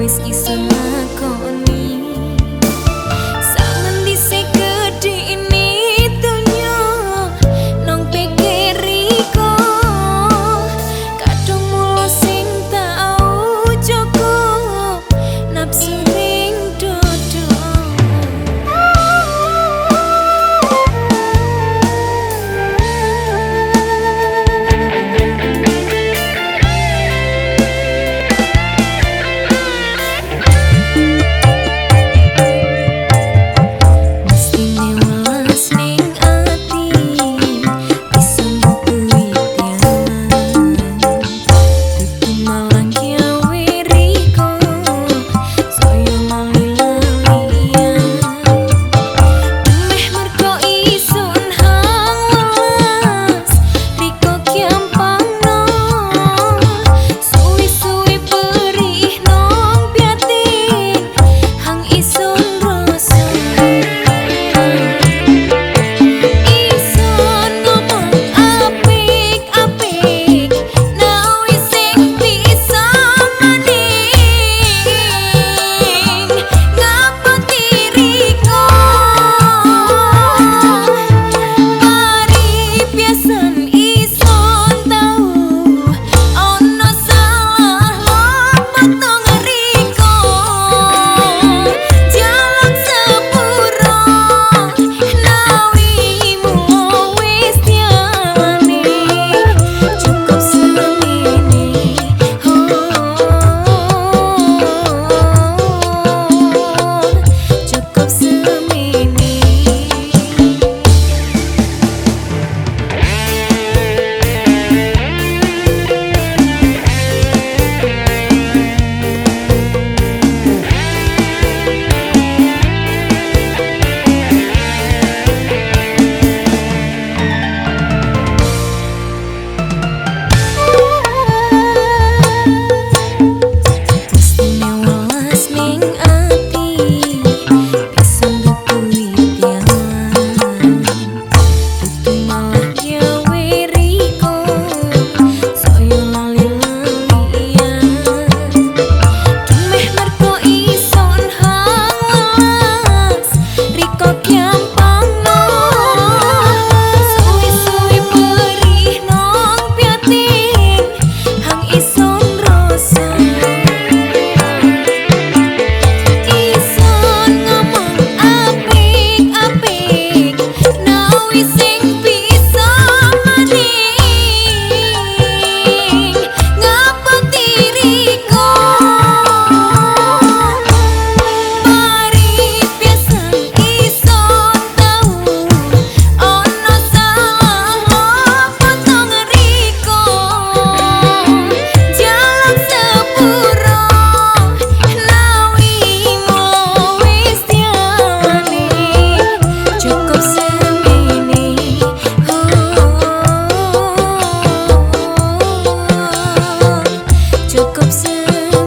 wis iso ngakon thank